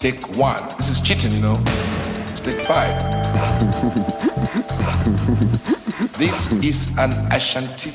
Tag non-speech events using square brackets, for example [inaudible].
Take one. This is cheating, you know. Take five. [laughs] this is an Ashanti